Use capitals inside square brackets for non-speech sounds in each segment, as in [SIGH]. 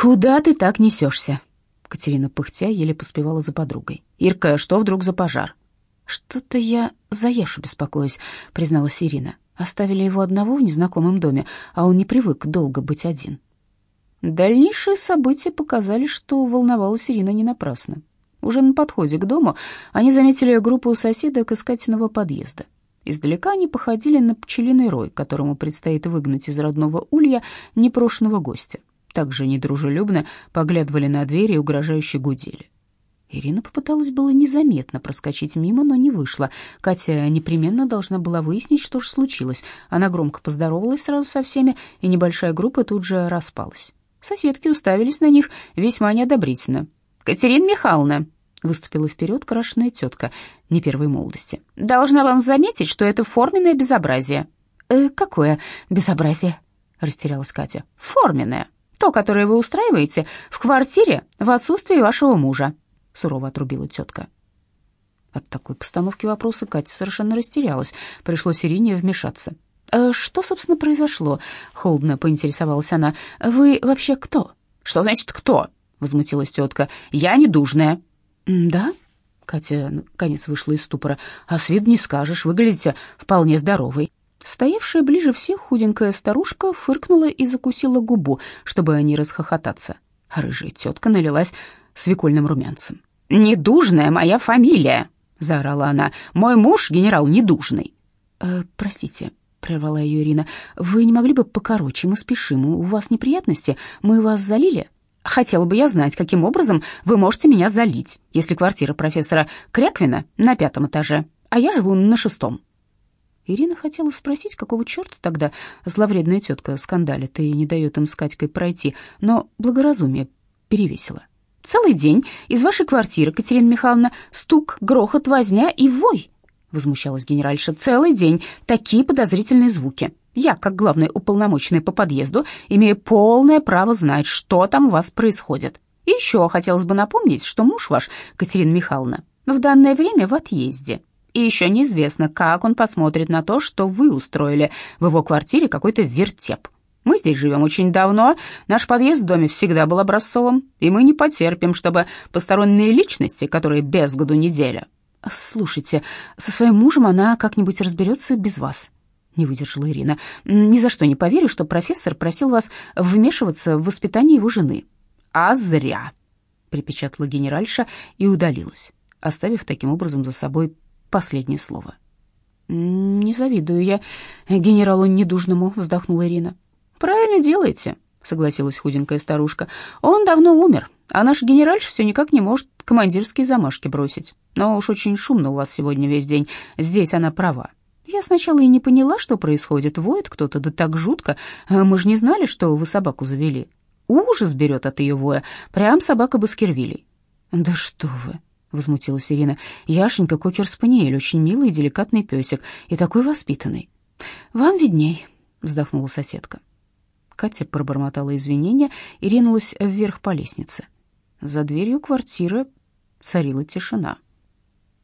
«Куда ты так несешься?» Катерина пыхтя еле поспевала за подругой. «Ирка, что вдруг за пожар?» «Что-то я за Яшу беспокоюсь», — призналась Ирина. «Оставили его одного в незнакомом доме, а он не привык долго быть один». Дальнейшие события показали, что волновалась Ирина не напрасно. Уже на подходе к дому они заметили группу соседок из Катиного подъезда. Издалека они походили на пчелиный рой, которому предстоит выгнать из родного улья непрошенного гостя. Также недружелюбно поглядывали на двери и угрожающе гудели. Ирина попыталась было незаметно проскочить мимо, но не вышло. Катя непременно должна была выяснить, что же случилось. Она громко поздоровалась сразу со всеми, и небольшая группа тут же распалась. Соседки уставились на них весьма неодобрительно. «Катерина Михайловна», — выступила вперед крашеная тетка не первой молодости, «должна вам заметить, что это форменное безобразие». «Э, «Какое безобразие?» — растерялась Катя. «Форменное. То, которое вы устраиваете в квартире в отсутствии вашего мужа», — сурово отрубила тетка. От такой постановки вопроса Катя совершенно растерялась. Пришлось Ирине вмешаться. «Э, «Что, собственно, произошло?» — холодно поинтересовалась она. «Вы вообще кто?» «Что значит «кто»?» — возмутилась тетка. «Я недужная». «Да?» — Катя наконец вышла из ступора. «А с виду не скажешь, выглядите вполне здоровой». Стоявшая ближе всех худенькая старушка фыркнула и закусила губу, чтобы не расхохотаться. А рыжая тетка налилась свекольным румянцем. «Недужная моя фамилия!» — заорала она. «Мой муж генерал Недужный». «Э, «Простите», — прервала ее Ирина. «Вы не могли бы покороче? Мы спешим. У вас неприятности? Мы вас залили?» «Хотела бы я знать, каким образом вы можете меня залить, если квартира профессора Кряквина на пятом этаже, а я живу на шестом». Ирина хотела спросить, какого черта тогда зловредная тетка скандалит и не дает им с Катькой пройти, но благоразумие перевесило. «Целый день из вашей квартиры, Катерина Михайловна, стук, грохот, возня и вой!» — возмущалась генеральша. «Целый день такие подозрительные звуки. Я, как главный уполномоченный по подъезду, имею полное право знать, что там у вас происходит. И еще хотелось бы напомнить, что муж ваш, Катерина Михайловна, в данное время в отъезде. И еще неизвестно, как он посмотрит на то, что вы устроили в его квартире какой-то вертеп. Мы здесь живем очень давно, наш подъезд в доме всегда был образцовым, и мы не потерпим, чтобы посторонние личности, которые без году неделя, «Слушайте, со своим мужем она как-нибудь разберется без вас», — не выдержала Ирина. «Ни за что не поверю, что профессор просил вас вмешиваться в воспитание его жены». «А зря», — припечатала генеральша и удалилась, оставив таким образом за собой последнее слово. «Не завидую я генералу недужному», — вздохнула Ирина. «Правильно делаете», — согласилась худенькая старушка. «Он давно умер, а наш генеральш все никак не может командирские замашки бросить. Но уж очень шумно у вас сегодня весь день. Здесь она права. Я сначала и не поняла, что происходит. Воет кто-то, да так жутко. Мы же не знали, что вы собаку завели. Ужас берет от ее воя. Прям собака Баскервилей. Да что вы, возмутилась Ирина. Яшенька кокер-спаниель, очень милый и деликатный песик, и такой воспитанный. Вам видней, вздохнула соседка. Катя пробормотала извинения и ринулась вверх по лестнице. За дверью квартиры царила тишина.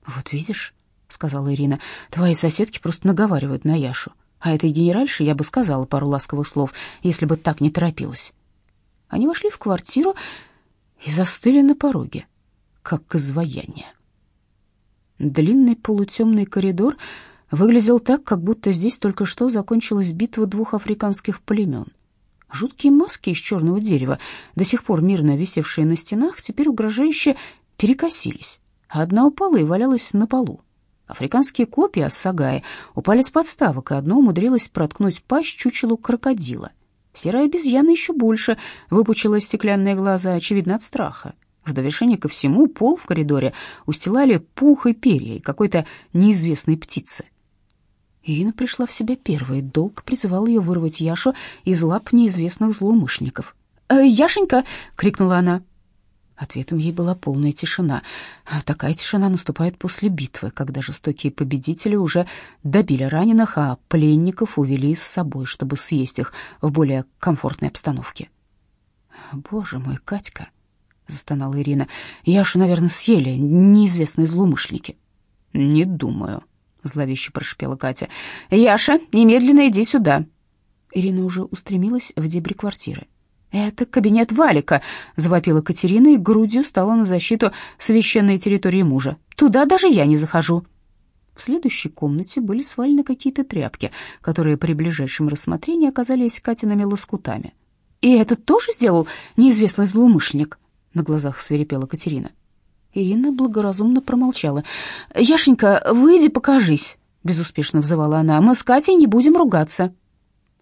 «Вот видишь», — сказала Ирина, — «твои соседки просто наговаривают на Яшу. А этой генеральше я бы сказала пару ласковых слов, если бы так не торопилась». Они вошли в квартиру и застыли на пороге, как изваяние. Длинный полутемный коридор выглядел так, как будто здесь только что закончилась битва двух африканских племен — Жуткие маски из черного дерева, до сих пор мирно висевшие на стенах, теперь угрожающе перекосились, а одна упала и валялась на полу. Африканские копья Ассагаи упали с подставок, и одно умудрилось проткнуть пасть чучелу крокодила. Серая обезьяна еще больше выпучила стеклянные глаза, очевидно, от страха. В довершение ко всему пол в коридоре устилали пух и перья какой-то неизвестной птицы. Ирина пришла в себя первой. Долг призывал ее вырвать Яшу из лап неизвестных злоумышленников. «Э, «Яшенька!» — крикнула она. Ответом ей была полная тишина. Такая тишина наступает после битвы, когда жестокие победители уже добили раненых, а пленников увели с собой, чтобы съесть их в более комфортной обстановке. «Боже мой, Катька!» — застонала Ирина. «Яшу, наверное, съели неизвестные злоумышленники». «Не думаю», зловеще прошипела Катя. «Яша, немедленно иди сюда!» Ирина уже устремилась в дебри квартиры. «Это кабинет Валика», — завопила Катерина и грудью стала на защиту священной территории мужа. «Туда даже я не захожу». В следующей комнате были свалены какие-то тряпки, которые при ближайшем рассмотрении оказались Катиными лоскутами. «И это тоже сделал неизвестный злоумышленник?» — на глазах свирепела Катерина. Ирина благоразумно промолчала. «Яшенька, выйди, покажись», — безуспешно взывала она. «Мы с Катей не будем ругаться».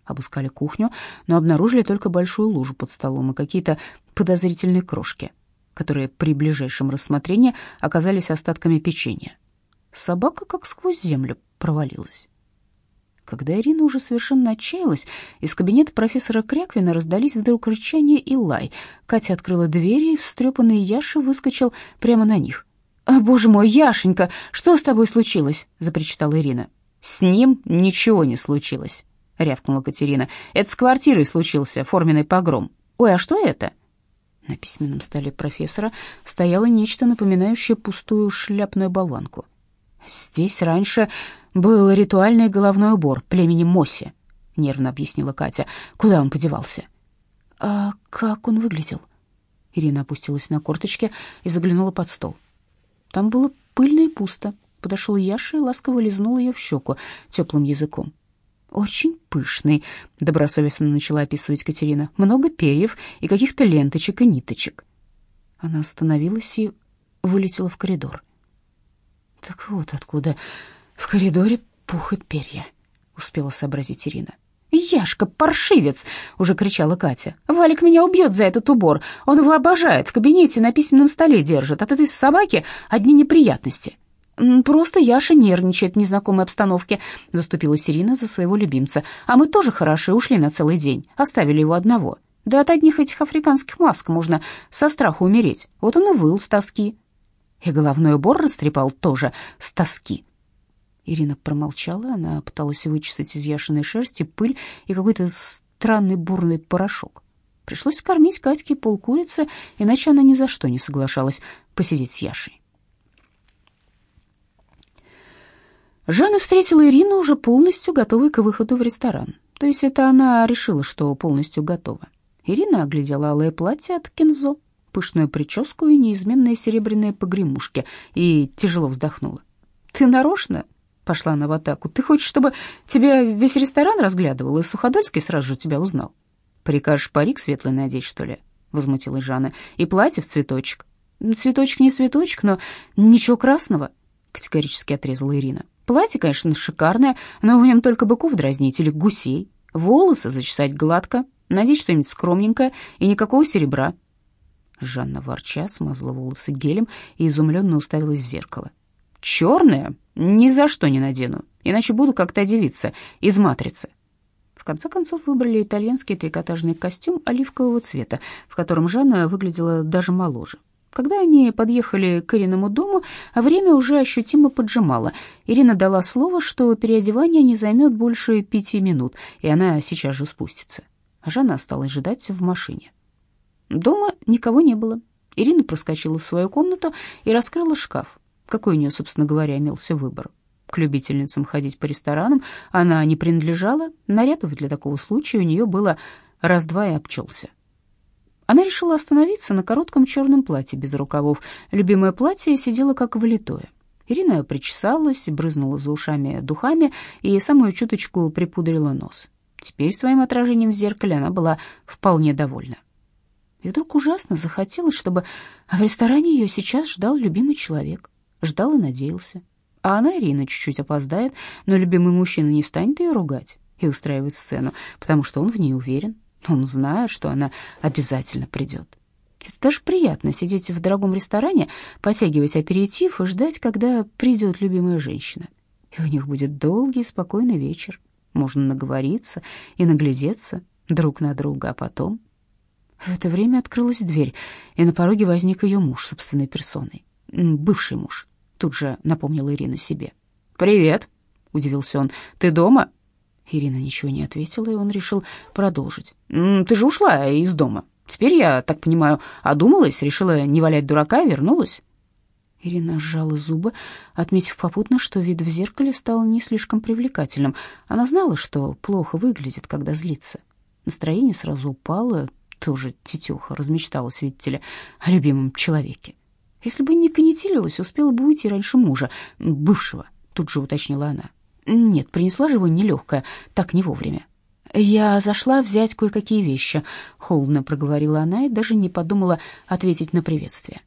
Обыскали кухню, но обнаружили только большую лужу под столом и какие-то подозрительные крошки, которые при ближайшем рассмотрении оказались остатками печенья. Собака как сквозь землю провалилась. Когда Ирина уже совершенно отчаялась, из кабинета профессора Кряквина раздались вдруг рычание и лай. Катя открыла двери, и встрепанный Яша выскочил прямо на них. «А, боже мой, Яшенька, что с тобой случилось?» — запричитала Ирина. «С ним ничего не случилось», — рявкнула Катерина. «Это с квартирой случился форменный погром. Ой, а что это?» На письменном столе профессора стояло нечто напоминающее пустую шляпную болванку. «Здесь раньше был ритуальный головной убор племени Моси», — нервно объяснила Катя. «Куда он подевался?» «А как он выглядел?» Ирина опустилась на корточки и заглянула под стол. Там было пыльно и пусто. Подошел Яша и ласково лизнул ее в щеку теплым языком. «Очень пышный», — добросовестно начала описывать Катерина. «Много перьев и каких-то ленточек и ниточек». Она остановилась и вылетела в коридор. «Так вот откуда в коридоре пух и перья», — успела сообразить Ирина. «Яшка, паршивец!» — уже кричала Катя. «Валик меня убьет за этот убор. Он его обожает, в кабинете на письменном столе держит. От этой собаки одни неприятности». «Просто Яша нервничает в незнакомой обстановке», — заступилась Ирина за своего любимца. «А мы тоже хороши, ушли на целый день, оставили его одного. Да от одних этих африканских маск можно со страху умереть. Вот он и выл с тоски». И головной убор растрепал тоже с тоски. Ирина промолчала, она пыталась вычесать из Яшиной шерсти пыль и какой-то странный бурный порошок. Пришлось кормить Катьке полкурицы, иначе она ни за что не соглашалась посидеть с Яшей. Жанна встретила Ирину уже полностью готовой к выходу в ресторан. То есть это она решила, что полностью готова. Ирина оглядела алое платье от Кензо, пышную прическу и неизменные серебряные погремушки, и тяжело вздохнула. «Ты нарочно Пошла она в атаку. «Ты хочешь, чтобы тебя весь ресторан разглядывал, и Суходольский сразу же тебя узнал?» «Прикажешь парик светлый надеть, что ли?» — возмутилась Жанна. «И платье в цветочек». «Цветочек не цветочек, но ничего красного», — категорически отрезала Ирина. «Платье, конечно, шикарное, но в нем только быков дразнить или гусей. Волосы зачесать гладко, надеть что-нибудь скромненькое и никакого серебра». Жанна ворча смазала волосы гелем и изумленно уставилась в зеркало. «Черное ни за что не надену, иначе буду как та девица из «Матрицы». В конце концов выбрали итальянский трикотажный костюм оливкового цвета, в котором Жанна выглядела даже моложе. Когда они подъехали к Ириному дому, время уже ощутимо поджимало. Ирина дала слово, что переодевание не займет больше пяти минут, и она сейчас же спустится. А Жанна осталась ждать в машине. Дома никого не было. Ирина проскочила в свою комнату и раскрыла шкаф. Какой у нее, собственно говоря, имелся выбор? К любительницам ходить по ресторанам она не принадлежала, нарядов для такого случая у нее было раз-два и обчелся. Она решила остановиться на коротком черном платье без рукавов. Любимое платье сидело как влитое. Ирина причесалась, брызнула за ушами духами и самую чуточку припудрила нос. Теперь своим отражением в зеркале она была вполне довольна. И вдруг ужасно захотелось, чтобы в ресторане ее сейчас ждал любимый человек ждал и надеялся. А она, Ирина, чуть-чуть опоздает, но любимый мужчина не станет ее ругать и устраивать сцену, потому что он в ней уверен. Он знает, что она обязательно придет. Это даже приятно сидеть в дорогом ресторане, потягивать аперитив и ждать, когда придет любимая женщина. И у них будет долгий спокойный вечер. Можно наговориться и наглядеться друг на друга, а потом... В это время открылась дверь, и на пороге возник ее муж собственной персоной. Бывший муж тут же напомнила Ирина себе. «Привет», — удивился он, — «ты дома?» Ирина ничего не ответила, и он решил продолжить. «Ты же ушла из дома. Теперь, я так понимаю, одумалась, решила не валять дурака и вернулась?» Ирина сжала зубы, отметив попутно, что вид в зеркале стал не слишком привлекательным. Она знала, что плохо выглядит, когда злится. Настроение сразу упало, Тоже тетюха размечталась, видите ли, о любимом человеке. Если бы не конетелилась, успела бы уйти раньше мужа, бывшего, тут же уточнила она. Нет, принесла же его нелегкая, так не вовремя. «Я зашла взять кое-какие вещи», — холодно проговорила она и даже не подумала ответить на приветствие.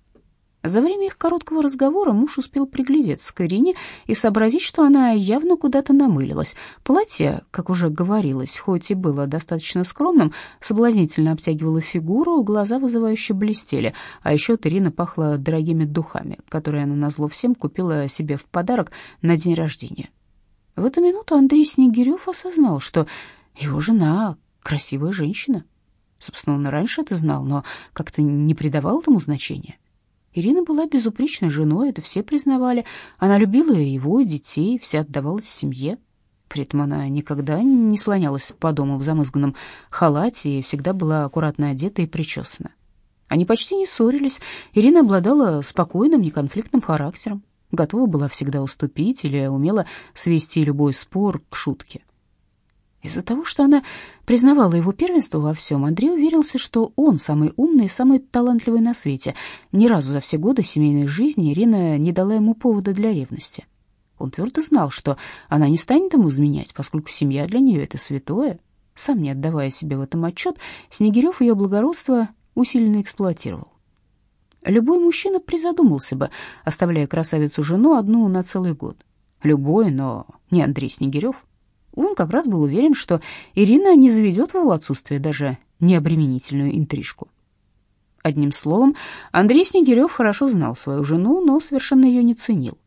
За время их короткого разговора муж успел приглядеться к Ирине и сообразить, что она явно куда-то намылилась. Платье, как уже говорилось, хоть и было достаточно скромным, соблазнительно обтягивало фигуру, глаза вызывающе блестели, а еще Ирина пахла дорогими духами, которые она назло всем купила себе в подарок на день рождения. В эту минуту Андрей Снегирев осознал, что его жена красивая женщина. Собственно, он раньше это знал, но как-то не придавал этому значения. Ирина была безупречной женой, это все признавали. Она любила его, детей, вся отдавалась семье. При этом она никогда не слонялась по дому в замызганном халате и всегда была аккуратно одета и причесана. Они почти не ссорились. Ирина обладала спокойным, неконфликтным характером, готова была всегда уступить или умела свести любой спор к шутке. Из-за того, что она признавала его первенство во всем, Андрей уверился, что он самый умный и самый талантливый на свете. Ни разу за все годы семейной жизни Ирина не дала ему повода для ревности. Он твердо знал, что она не станет ему изменять, поскольку семья для нее — это святое. Сам не отдавая себе в этом отчет, Снегирев ее благородство усиленно эксплуатировал. Любой мужчина призадумался бы, оставляя красавицу жену одну на целый год. Любой, но не Андрей Снегирев. Он как раз был уверен, что Ирина не заведет в его отсутствие даже необременительную интрижку. Одним словом, Андрей Снегирев хорошо знал свою жену, но совершенно ее не ценил.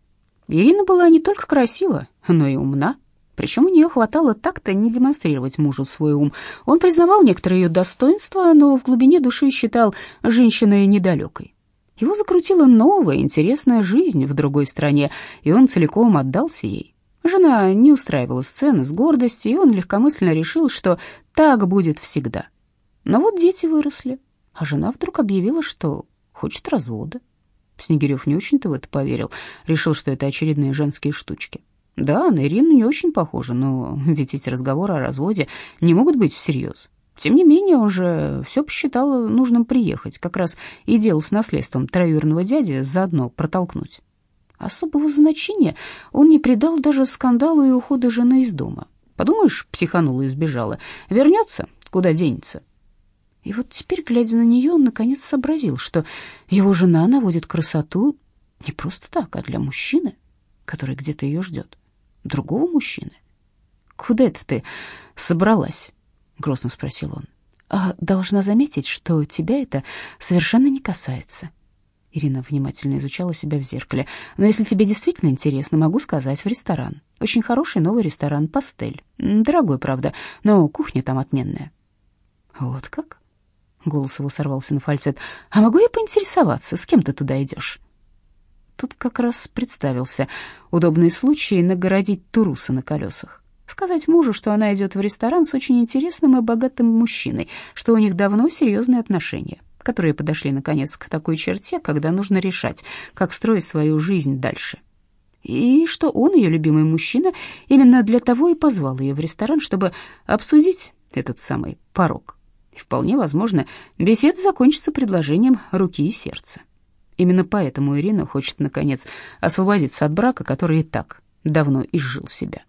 Ирина была не только красива, но и умна. Причем у нее хватало так-то не демонстрировать мужу свой ум. Он признавал некоторые ее достоинства, но в глубине души считал женщиной недалекой. Его закрутила новая, интересная жизнь в другой стране, и он целиком отдался ей. Жена не устраивала сцены с гордостью, и он легкомысленно решил, что так будет всегда. Но вот дети выросли, а жена вдруг объявила, что хочет развода. Снегирев не очень-то в это поверил, решил, что это очередные женские штучки. Да, на Ирину не очень похоже, но ведь эти разговоры о разводе не могут быть всерьез. Тем не менее, он же все посчитал нужным приехать, как раз и делал с наследством троюрного дяди заодно протолкнуть. Особого значения он не придал даже скандалу и уходу жены из дома. Подумаешь, психанула и сбежала. Вернется, куда денется. И вот теперь, глядя на нее, он наконец сообразил, что его жена наводит красоту не просто так, а для мужчины, который где-то ее ждет. Другого мужчины. «Куда это ты собралась?» — грозно спросил он. «А должна заметить, что тебя это совершенно не касается», Ирина внимательно изучала себя в зеркале. «Но если тебе действительно интересно, могу сказать, в ресторан. Очень хороший новый ресторан «Пастель». Дорогой, правда, но кухня там отменная». «Вот как?» Голос его сорвался на фальцет. «А могу я поинтересоваться, с кем ты туда идешь?» Тут как раз представился удобный случай нагородить туруса на колесах. Сказать мужу, что она идет в ресторан с очень интересным и богатым мужчиной, что у них давно серьезные отношения которые подошли, наконец, к такой черте, когда нужно решать, как строить свою жизнь дальше. И что он, ее любимый мужчина, именно для того и позвал ее в ресторан, чтобы обсудить этот самый порог. И вполне возможно, беседа закончится предложением руки и сердца. Именно поэтому Ирина хочет, наконец, освободиться от брака, который и так давно изжил себя.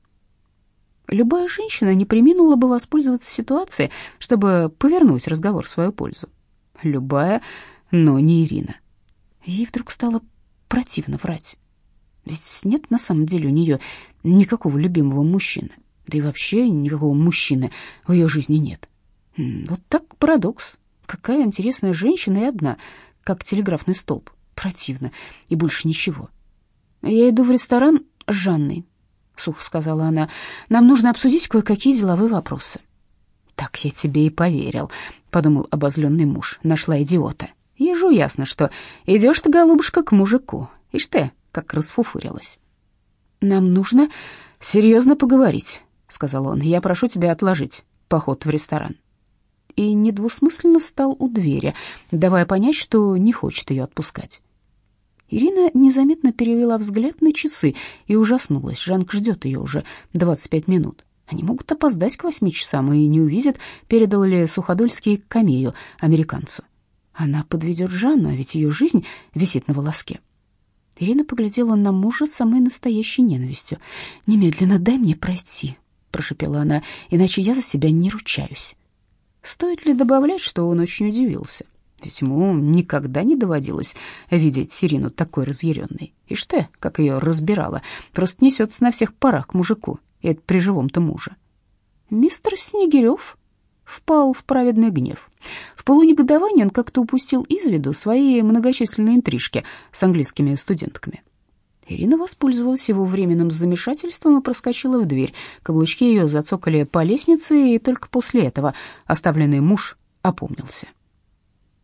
Любая женщина не преминула бы воспользоваться ситуацией, чтобы повернуть разговор в свою пользу любая, но не Ирина. Ей вдруг стало противно врать. Ведь нет на самом деле у нее никакого любимого мужчины. Да и вообще никакого мужчины в ее жизни нет. Вот так парадокс. Какая интересная женщина и одна, как телеграфный столб. Противно и больше ничего. Я иду в ресторан с Жанной, сухо сказала она. Нам нужно обсудить кое-какие деловые вопросы. Так я тебе и поверил, подумал обозленный муж. Нашла идиота. Ежу ясно, что идешь ты, голубушка, к мужику. Ишь ты, как расфуфурилась. Нам нужно серьезно поговорить, сказал он. Я прошу тебя отложить поход в ресторан. И недвусмысленно встал у двери, давая понять, что не хочет ее отпускать. Ирина незаметно перевела взгляд на часы и ужаснулась. Жанк ждет ее уже 25 минут. Они могут опоздать к восьми часам и не увидят, передал ли Суходольский камею американцу. Она подведет Жанну, а ведь ее жизнь висит на волоске. Ирина поглядела на мужа с самой настоящей ненавистью. «Немедленно дай мне пройти», — прошепела она, — «иначе я за себя не ручаюсь». Стоит ли добавлять, что он очень удивился? Ведь ему никогда не доводилось видеть Сирину такой разъяренной. И что, как ее разбирала, просто несется на всех парах к мужику, и это при живом-то муже. Мистер Снегирев впал в праведный гнев. В полунегодовании он как-то упустил из виду свои многочисленные интрижки с английскими студентками. Ирина воспользовалась его временным замешательством и проскочила в дверь. Каблучки ее зацокали по лестнице, и только после этого оставленный муж опомнился.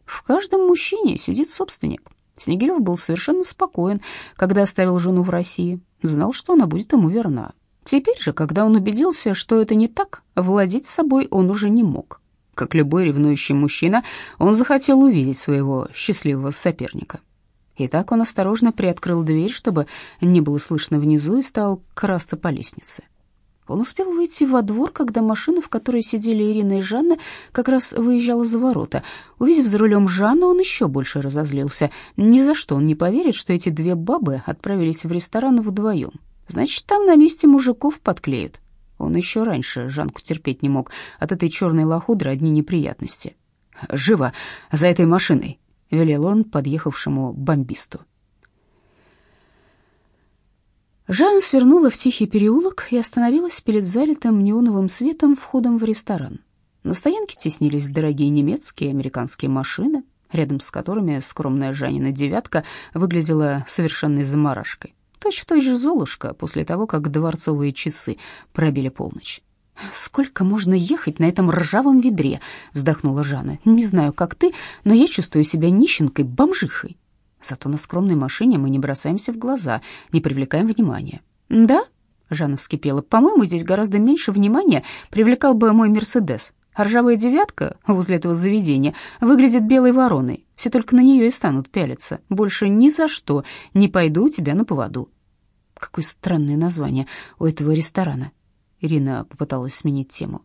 В каждом мужчине сидит собственник. Снегирев был совершенно спокоен, когда оставил жену в России, знал, что она будет ему верна. Теперь же, когда он убедился, что это не так, владеть собой он уже не мог. Как любой ревнующий мужчина, он захотел увидеть своего счастливого соперника. И так он осторожно приоткрыл дверь, чтобы не было слышно внизу, и стал красться по лестнице. Он успел выйти во двор, когда машина, в которой сидели Ирина и Жанна, как раз выезжала за ворота. Увидев за рулем Жанну, он еще больше разозлился. Ни за что он не поверит, что эти две бабы отправились в ресторан вдвоем. Значит, там на месте мужиков подклеют. Он еще раньше Жанку терпеть не мог. От этой черной лохудры одни неприятности. «Живо! За этой машиной!» — велел он подъехавшему бомбисту. Жанна свернула в тихий переулок и остановилась перед залитым неоновым светом входом в ресторан. На стоянке теснились дорогие немецкие и американские машины, рядом с которыми скромная Жанина «девятка» выглядела совершенной заморашкой. Точь в той же Золушка после того, как дворцовые часы пробили полночь. «Сколько можно ехать на этом ржавом ведре?» — вздохнула Жанна. «Не знаю, как ты, но я чувствую себя нищенкой, бомжихой. Зато на скромной машине мы не бросаемся в глаза, не привлекаем внимания». «Да?» — Жанна вскипела. «По-моему, здесь гораздо меньше внимания привлекал бы мой «Мерседес». Ржавая девятка возле этого заведения выглядит белой вороной. Все только на нее и станут пялиться. Больше ни за что не пойду у тебя на поводу». Какое странное название у этого ресторана. Ирина попыталась сменить тему.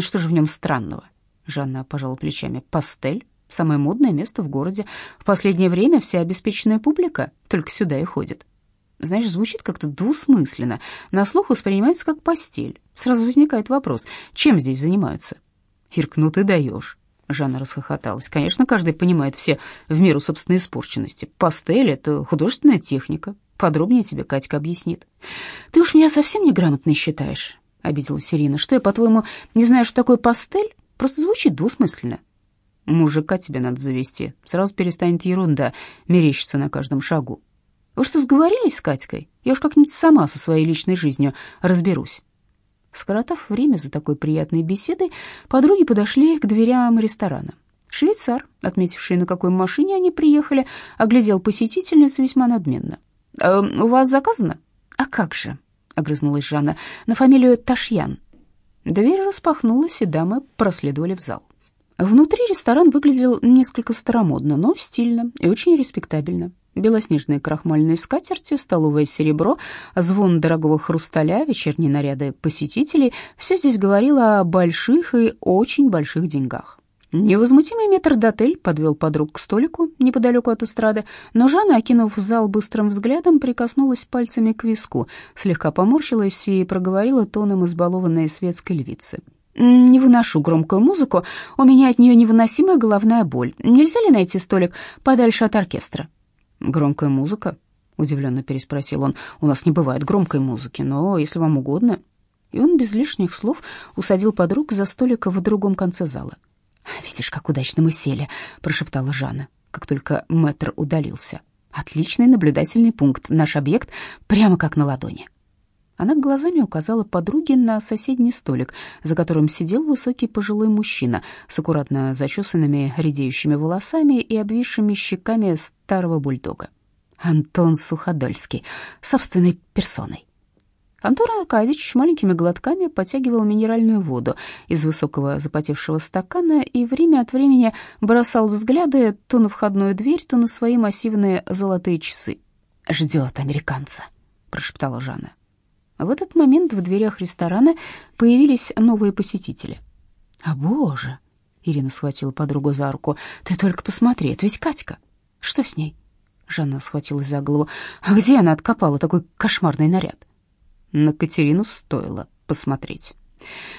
Что же в нем странного? Жанна пожала плечами. Пастель самое модное место в городе. В последнее время вся обеспеченная публика только сюда и ходит. Знаешь, звучит как-то двусмысленно. На слух воспринимается как постель. Сразу возникает вопрос, чем здесь занимаются? Ирк, ну ты даешь. Жанна расхохоталась. Конечно, каждый понимает все в меру собственной испорченности. Пастель — это художественная техника, Подробнее тебе Катька объяснит. Ты уж меня совсем неграмотно считаешь, обиделась Ирина. Что я, по-твоему, не знаю, что такое пастель? Просто звучит двусмысленно. Мужика тебе надо завести. Сразу перестанет ерунда мерещиться на каждом шагу. Вы что, сговорились с Катькой? Я уж как-нибудь сама со своей личной жизнью разберусь. Скоротав время за такой приятной беседой, подруги подошли к дверям ресторана. Швейцар, отметивший, на какой машине они приехали, оглядел посетительниц весьма надменно. Э, у вас заказано?» «А как же?» — огрызнулась Жанна. «На фамилию Ташьян». Дверь распахнулась, и дамы проследовали в зал. Внутри ресторан выглядел несколько старомодно, но стильно и очень респектабельно. Белоснежные крахмальные скатерти, столовое серебро, звон дорогого хрусталя, вечерние наряды посетителей — все здесь говорило о больших и очень больших деньгах. Невозмутимый метрдотель подвел подруг к столику неподалеку от эстрады, но Жанна, окинув зал быстрым взглядом, прикоснулась пальцами к виску, слегка поморщилась и проговорила тоном избалованной светской львицы. «Не выношу громкую музыку, у меня от нее невыносимая головная боль. Нельзя ли найти столик подальше от оркестра?» «Громкая музыка?» — удивленно переспросил он. «У нас не бывает громкой музыки, но если вам угодно...» И он без лишних слов усадил подруг за столик в другом конце зала. «Видишь, как удачно мы сели», — прошептала Жанна, как только мэтр удалился. «Отличный наблюдательный пункт. Наш объект прямо как на ладони». Она глазами указала подруге на соседний столик, за которым сидел высокий пожилой мужчина с аккуратно зачесанными редеющими волосами и обвисшими щеками старого бульдога. Антон Суходольский, собственной персоной. Антон Аркадьевич маленькими глотками подтягивал минеральную воду из высокого запотевшего стакана и время от времени бросал взгляды то на входную дверь, то на свои массивные золотые часы. «Ждет американца», — прошептала Жанна. В этот момент в дверях ресторана появились новые посетители. «А боже!» — Ирина схватила подругу за руку. «Ты только посмотри, это ведь Катька. Что с ней?» Жанна схватилась за голову. «А где она откопала такой кошмарный наряд?» На Катерину стоило посмотреть.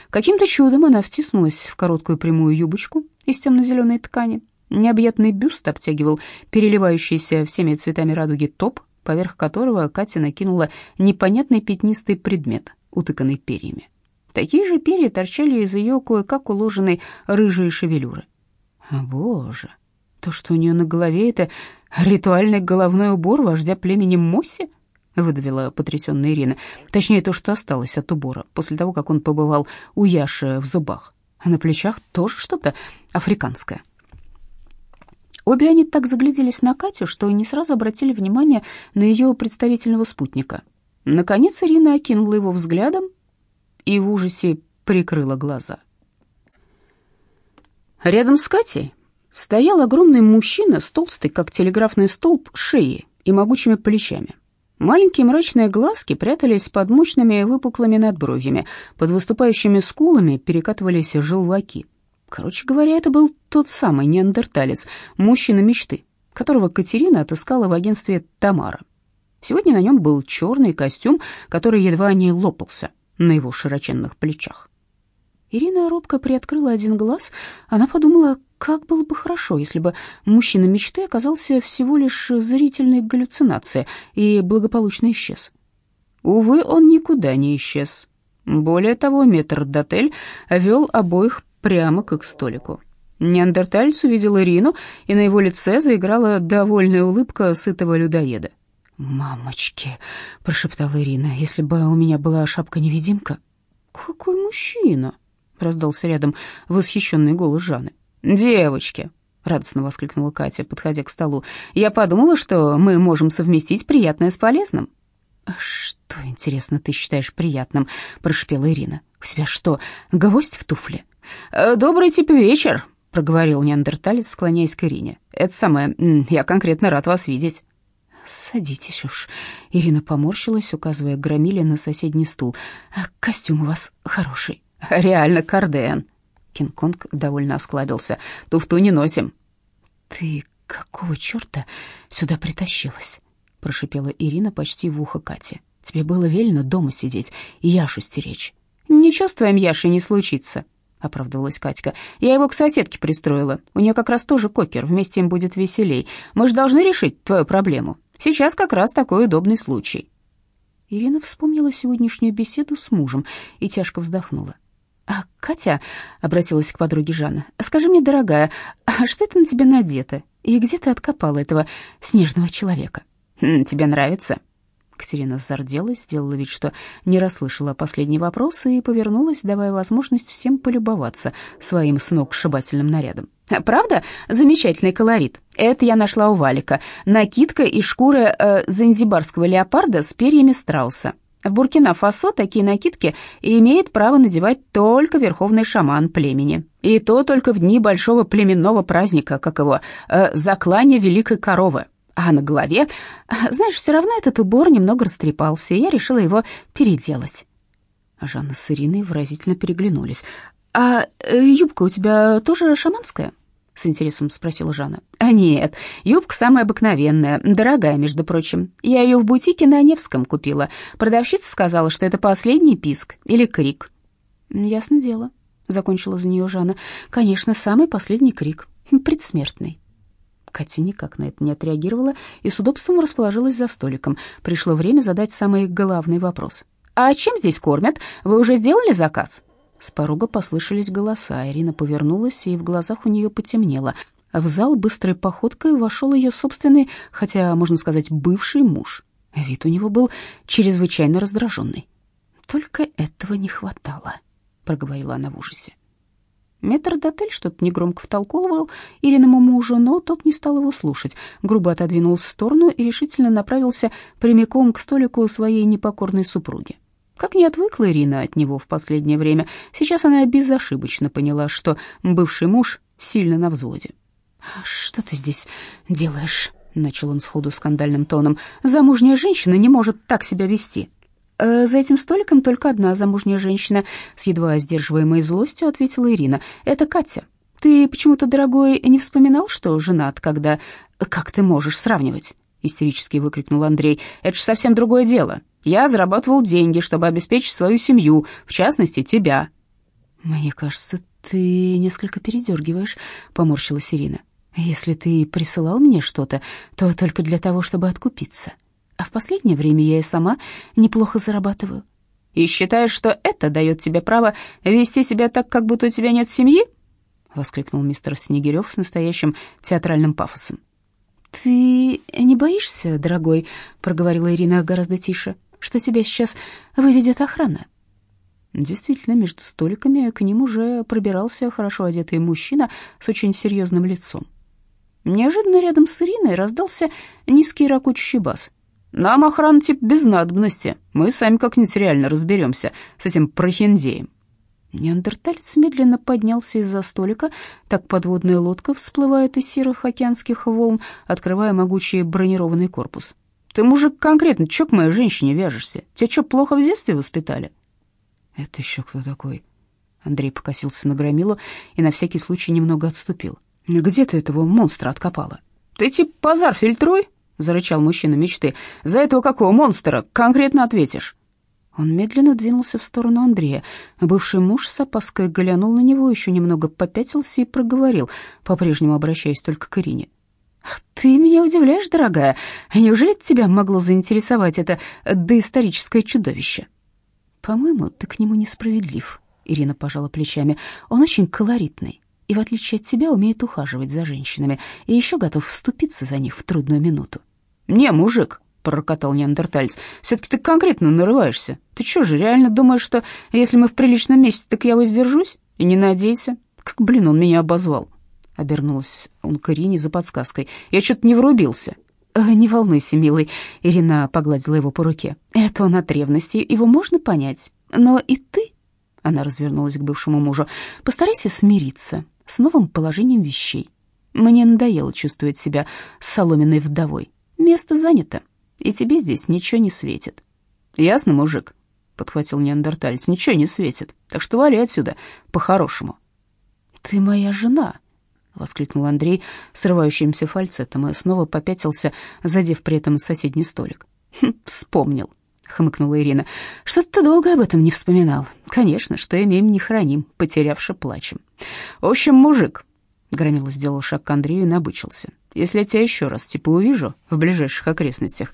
Каким-то чудом она втиснулась в короткую прямую юбочку из темно-зеленой ткани. Необъятный бюст обтягивал переливающийся всеми цветами радуги топ, поверх которого Катя накинула непонятный пятнистый предмет, утыканный перьями. Такие же перья торчали из ее кое-как уложенной рыжей шевелюры. А, боже, то, что у нее на голове, это ритуальный головной убор вождя племени Моси? Выдавила потрясённая Ирина. Точнее, то, что осталось от убора после того, как он побывал у Яши в зубах. А на плечах тоже что-то африканское. Обе они так загляделись на Катю, что не сразу обратили внимание на ее представительного спутника. Наконец Ирина окинула его взглядом и в ужасе прикрыла глаза. Рядом с Катей стоял огромный мужчина с толстой, как телеграфный столб, шеей и могучими плечами. Маленькие мрачные глазки прятались под мощными выпуклыми надбровьями, под выступающими скулами перекатывались желваки — Короче говоря, это был тот самый неандерталец, мужчина мечты, которого Катерина отыскала в агентстве «Тамара». Сегодня на нем был черный костюм, который едва не лопался на его широченных плечах. Ирина робко приоткрыла один глаз. Она подумала, как было бы хорошо, если бы мужчина мечты оказался всего лишь зрительной галлюцинацией и благополучно исчез. Увы, он никуда не исчез. Более того, метр Дотель вел обоих прямо к их столику. Неандерталец увидел Ирину, и на его лице заиграла довольная улыбка сытого людоеда. «Мамочки!» — прошептала Ирина. «Если бы у меня была шапка-невидимка...» «Какой мужчина!» — раздался рядом восхищенный голос Жанны. «Девочки!» — радостно воскликнула Катя, подходя к столу. «Я подумала, что мы можем совместить приятное с полезным». «А «Что, интересно, ты считаешь приятным?» — прошепела Ирина. «У тебя что, гвоздь в туфле?» Э, «Добрый типа вечер», — проговорил неандерталец, склоняясь к Ирине. «Это самое, я конкретно рад вас видеть». «Садитесь уж». Ирина поморщилась, указывая Громиле на соседний стул. «А «Костюм у вас хороший». «Реально карден». Кинг-Конг довольно осклабился. «Туфту не носим». «Ты какого черта сюда притащилась?» прошипела Ирина почти в ухо Кате. «Тебе было велено дома сидеть и Яшу стеречь». «Ничего с твоим Яшей не случится», — оправдывалась Катька. «Я его к соседке пристроила. У нее как раз тоже кокер, вместе им будет веселей. Мы же должны решить твою проблему. Сейчас как раз такой удобный случай». Ирина вспомнила сегодняшнюю беседу с мужем и тяжко вздохнула. «А Катя», — обратилась к подруге Жанна, — «скажи мне, дорогая, а что это на тебе надето? И где ты откопала этого снежного человека? Хм, тебе нравится?» Катерина зарделась, сделала вид, что не расслышала последний вопрос и повернулась, давая возможность всем полюбоваться своим сногсшибательным нарядом. «Правда? Замечательный колорит. Это я нашла у Валика. Накидка из шкуры э, занзибарского леопарда с перьями страуса. В Буркина-Фасо такие накидки имеет право надевать только верховный шаман племени. И то только в дни большого племенного праздника, как его, э, заклания великой коровы а на голове... [LAUGHS] Знаешь, все равно этот убор немного растрепался, и я решила его переделать». Жанна с Ириной выразительно переглянулись. «А э, юбка у тебя тоже шаманская?» — с интересом спросила Жанна. «А нет, юбка самая обыкновенная, дорогая, между прочим. Я ее в бутике на Невском купила. Продавщица сказала, что это последний писк или крик». «Ясно дело», — закончила за нее Жанна. «Конечно, самый последний крик, предсмертный». Катя никак на это не отреагировала и с удобством расположилась за столиком. Пришло время задать самый главный вопрос. «А чем здесь кормят? Вы уже сделали заказ?» С порога послышались голоса. Ирина повернулась, и в глазах у нее потемнело. В зал быстрой походкой вошел ее собственный, хотя, можно сказать, бывший муж. Вид у него был чрезвычайно раздраженный. «Только этого не хватало», — проговорила она в ужасе. Метрдотель что-то негромко втолковывал Ириному мужу, но тот не стал его слушать, грубо отодвинул в сторону и решительно направился прямиком к столику своей непокорной супруги. Как не отвыкла Ирина от него в последнее время, сейчас она безошибочно поняла, что бывший муж сильно на взводе. «Что ты здесь делаешь?» — начал он сходу скандальным тоном. «Замужняя женщина не может так себя вести». «Э, «За этим столиком только одна замужняя женщина», — с едва сдерживаемой злостью ответила Ирина. «Это Катя. Ты почему-то, дорогой, не вспоминал, что женат, когда... Как ты можешь сравнивать?» — истерически выкрикнул Андрей. «Это же совсем другое дело. Я зарабатывал деньги, чтобы обеспечить свою семью, в частности, тебя». «Мне кажется, ты несколько передергиваешь», — поморщилась Ирина. «Если ты присылал мне что-то, то только для того, чтобы откупиться» а в последнее время я и сама неплохо зарабатываю. И считаешь, что это дает тебе право вести себя так, как будто у тебя нет семьи? воскликнул мистер Снегирев с настоящим театральным пафосом. Ты не боишься, дорогой, проговорила Ирина гораздо тише, что тебя сейчас выведет охрана? Действительно, между столиками к ним уже пробирался хорошо одетый мужчина с очень серьезным лицом. Неожиданно рядом с Ириной раздался низкий ракучий бас. Нам охрана типа без надобности. Мы сами как-нибудь реально разберемся с этим прохиндеем». Неандерталец медленно поднялся из-за столика, так подводная лодка всплывает из серых океанских волн, открывая могучий бронированный корпус. «Ты, мужик, конкретно чё к моей женщине вяжешься? Тебя что, плохо в детстве воспитали?» «Это еще кто такой?» Андрей покосился на громилу и на всякий случай немного отступил. «Где ты этого монстра откопала?» «Ты типа базар фильтруй?» — зарычал мужчина мечты. «За этого какого монстра конкретно ответишь?» Он медленно двинулся в сторону Андрея. Бывший муж с опаской глянул на него, еще немного попятился и проговорил, по-прежнему обращаясь только к Ирине. «Ты меня удивляешь, дорогая. Неужели тебя могло заинтересовать это доисторическое чудовище?» «По-моему, ты к нему несправедлив», — Ирина пожала плечами. «Он очень колоритный и, в отличие от тебя, умеет ухаживать за женщинами и еще готов вступиться за них в трудную минуту. «Не, мужик», — пророкотал неандерталец, — «все-таки ты конкретно нарываешься. Ты что же, реально думаешь, что если мы в приличном месте, так я воздержусь? И не надейся. Как, блин, он меня обозвал». Обернулась он к Ирине за подсказкой. «Я что-то не врубился». «Э, «Не волнуйся, милый», — Ирина погладила его по руке. «Это он от ревности, его можно понять. Но и ты...» — она развернулась к бывшему мужу. «Постарайся смириться с новым положением вещей. Мне надоело чувствовать себя соломенной вдовой. Место занято, и тебе здесь ничего не светит. Ясно, мужик? подхватил неандерталец. Ничего не светит. Так что вали отсюда по-хорошему. Ты моя жена, воскликнул Андрей срывающимся фальцетом и снова попятился, задев при этом соседний столик. «Хм, вспомнил, хмыкнула Ирина. Что-то ты долго об этом не вспоминал. Конечно, что имеем не храним, потерявши плачем. В общем, мужик, Громила сделал шаг к Андрею и набычился. «Если я тебя еще раз, типа, увижу в ближайших окрестностях,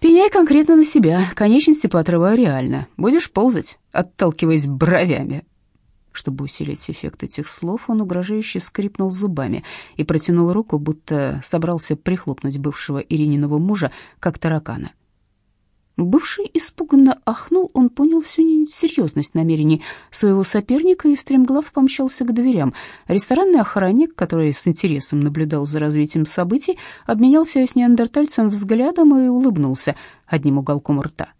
пеняй конкретно на себя, конечности поотрываю реально. Будешь ползать, отталкиваясь бровями». Чтобы усилить эффект этих слов, он угрожающе скрипнул зубами и протянул руку, будто собрался прихлопнуть бывшего Ирининого мужа, как таракана. Бывший испуганно ахнул, он понял всю серьезность намерений своего соперника и стремглав помчался к дверям. Ресторанный охранник, который с интересом наблюдал за развитием событий, обменялся с неандертальцем взглядом и улыбнулся одним уголком рта.